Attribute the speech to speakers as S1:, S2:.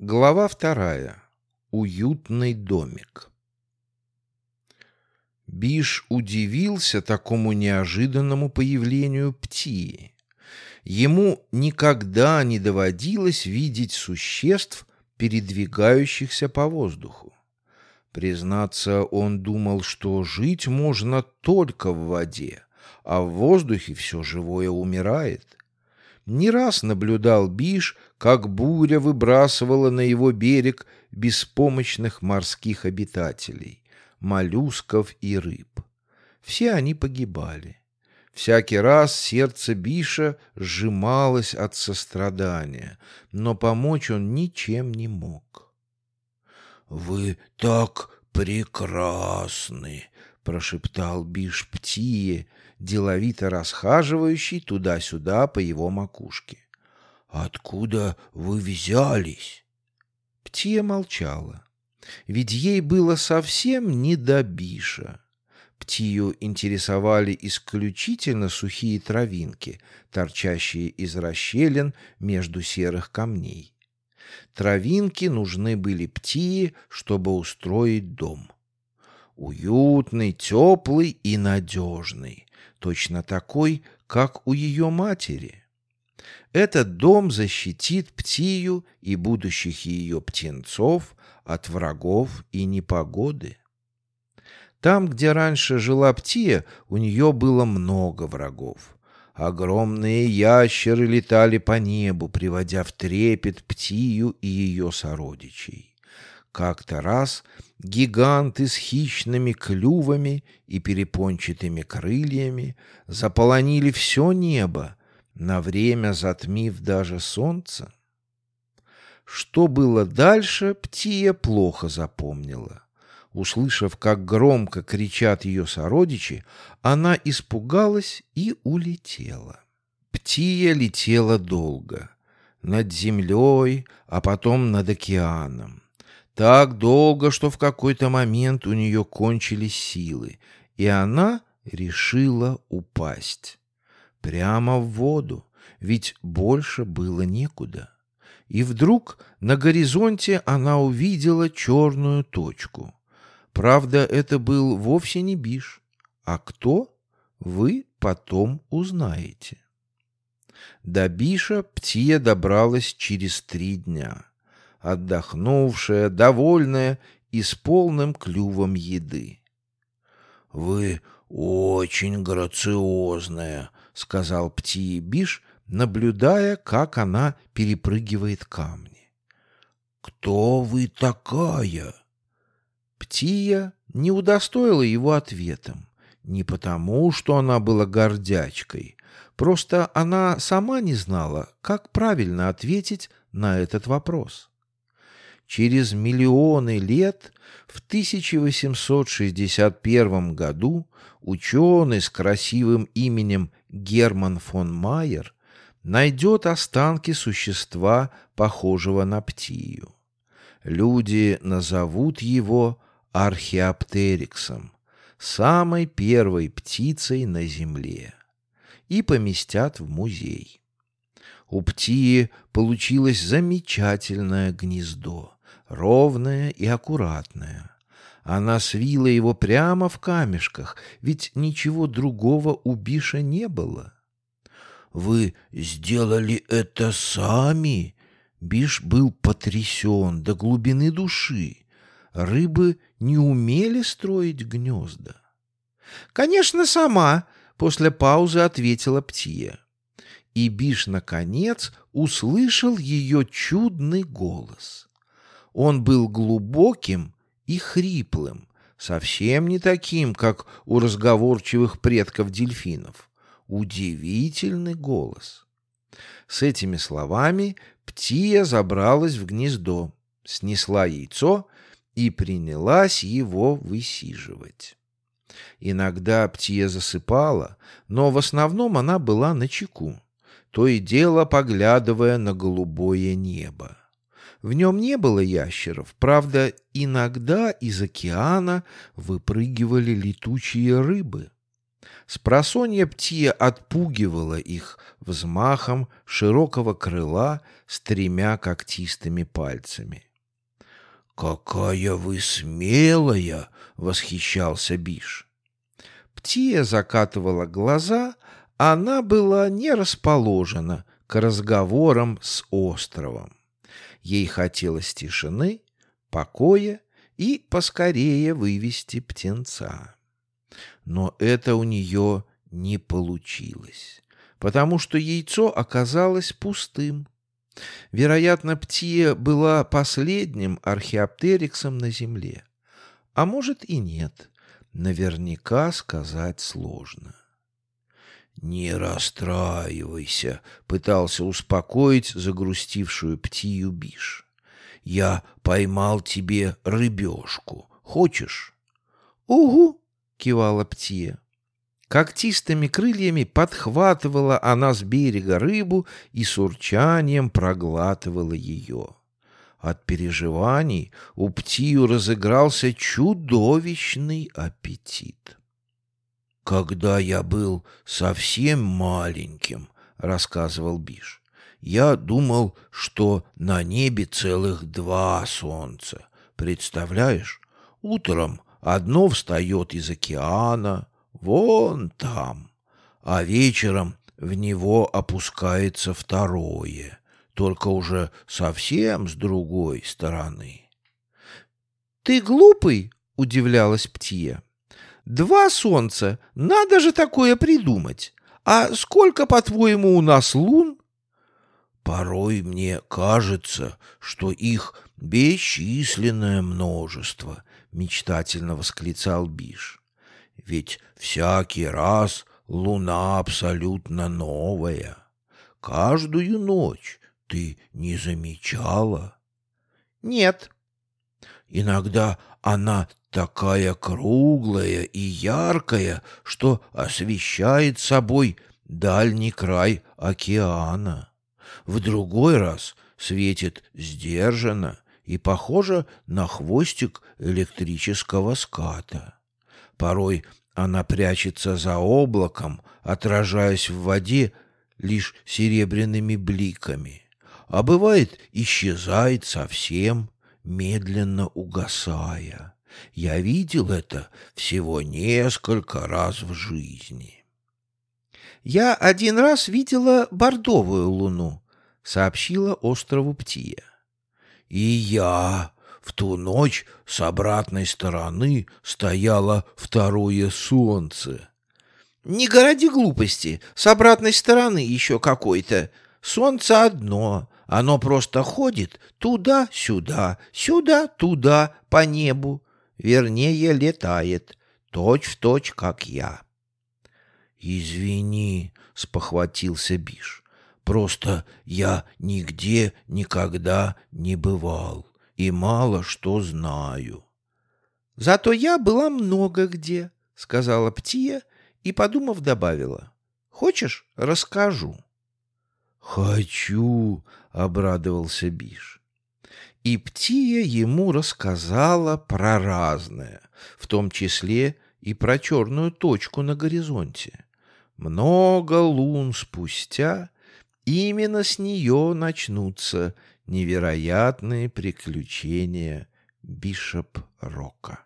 S1: Глава вторая. Уютный домик. Биш удивился такому неожиданному появлению птии. Ему никогда не доводилось видеть существ, передвигающихся по воздуху. Признаться, он думал, что жить можно только в воде, а в воздухе все живое умирает. Не раз наблюдал Биш, как буря выбрасывала на его берег беспомощных морских обитателей, моллюсков и рыб. Все они погибали. Всякий раз сердце Биша сжималось от сострадания, но помочь он ничем не мог. «Вы так прекрасны!» — прошептал Биш Птие, деловито расхаживающий туда-сюда по его макушке. «Откуда вы взялись?» Птия молчала, ведь ей было совсем не до Биша. Птию интересовали исключительно сухие травинки, торчащие из расщелин между серых камней. Травинки нужны были Птии, чтобы устроить дом. Уютный, теплый и надежный, точно такой, как у ее матери. Этот дом защитит Птию и будущих ее птенцов от врагов и непогоды. Там, где раньше жила Птия, у нее было много врагов. Огромные ящеры летали по небу, приводя в трепет Птию и ее сородичей. Как-то раз гиганты с хищными клювами и перепончатыми крыльями заполонили все небо, на время затмив даже солнце. Что было дальше, Птия плохо запомнила. Услышав, как громко кричат ее сородичи, она испугалась и улетела. Птия летела долго, над землей, а потом над океаном. Так долго, что в какой-то момент у нее кончились силы, и она решила упасть. Прямо в воду, ведь больше было некуда. И вдруг на горизонте она увидела черную точку — Правда, это был вовсе не Биш. А кто? Вы потом узнаете. До Биша Птия добралась через три дня, отдохнувшая, довольная и с полным клювом еды. — Вы очень грациозная, — сказал Птии Биш, наблюдая, как она перепрыгивает камни. — Кто вы такая? — Птия не удостоила его ответом. Не потому, что она была гордячкой. Просто она сама не знала, как правильно ответить на этот вопрос. Через миллионы лет, в 1861 году, ученый с красивым именем Герман фон Майер найдет останки существа, похожего на птию. Люди назовут его археоптериксом, самой первой птицей на Земле, и поместят в музей. У птии получилось замечательное гнездо, ровное и аккуратное. Она свила его прямо в камешках, ведь ничего другого у Биша не было. «Вы сделали это сами?» Биш был потрясен до глубины души. Рыбы не умели строить гнезда. «Конечно, сама», — после паузы ответила Птия. И Биш, наконец, услышал ее чудный голос. Он был глубоким и хриплым, совсем не таким, как у разговорчивых предков дельфинов. Удивительный голос. С этими словами Птия забралась в гнездо, снесла яйцо и принялась его высиживать. Иногда птия засыпала, но в основном она была на чеку, то и дело поглядывая на голубое небо. В нем не было ящеров, правда, иногда из океана выпрыгивали летучие рыбы. Спросонья птия отпугивала их взмахом широкого крыла с тремя когтистыми пальцами. «Какая вы смелая!» — восхищался Биш. Птия закатывала глаза, она была не расположена к разговорам с островом. Ей хотелось тишины, покоя и поскорее вывести птенца. Но это у нее не получилось, потому что яйцо оказалось пустым. Вероятно, Птия была последним археоптериксом на Земле. А может и нет. Наверняка сказать сложно. «Не расстраивайся», — пытался успокоить загрустившую Птию Биш. «Я поймал тебе рыбешку. Хочешь?» «Угу», — кивала Птия. Когтистыми крыльями подхватывала она с берега рыбу и с урчанием проглатывала ее. От переживаний у птию разыгрался чудовищный аппетит. «Когда я был совсем маленьким», — рассказывал Биш, — «я думал, что на небе целых два солнца. Представляешь, утром одно встает из океана, вон там, а вечером в него опускается второе, только уже совсем с другой стороны. — Ты глупый? — удивлялась Птия. — Два солнца, надо же такое придумать. А сколько, по-твоему, у нас лун? Порой мне кажется, что их бесчисленное множество, — мечтательно восклицал Биш. Ведь всякий раз луна абсолютно новая. Каждую ночь ты не замечала? Нет. Иногда она такая круглая и яркая, что освещает собой дальний край океана. В другой раз светит сдержанно и похожа на хвостик электрического ската. Порой она прячется за облаком, отражаясь в воде лишь серебряными бликами, а бывает исчезает совсем, медленно угасая. Я видел это всего несколько раз в жизни. «Я один раз видела бордовую луну», — сообщила острову Птия. «И я», в ту ночь с обратной стороны стояло второе солнце. «Не городи глупости, с обратной стороны еще какой-то. Солнце одно, оно просто ходит туда-сюда, сюда-туда по небу. Вернее, летает, точь-в-точь, точь, как я».
S2: «Извини», — спохватился Биш, — «просто я нигде никогда не бывал» и мало что знаю.
S1: — Зато я была много где, — сказала Птия и, подумав, добавила. — Хочешь, расскажу?
S2: — Хочу, — обрадовался Биш.
S1: И Птия ему рассказала про разное, в том числе и про черную точку на горизонте. Много лун спустя именно с нее начнутся невероятные приключения Бишоп Рока.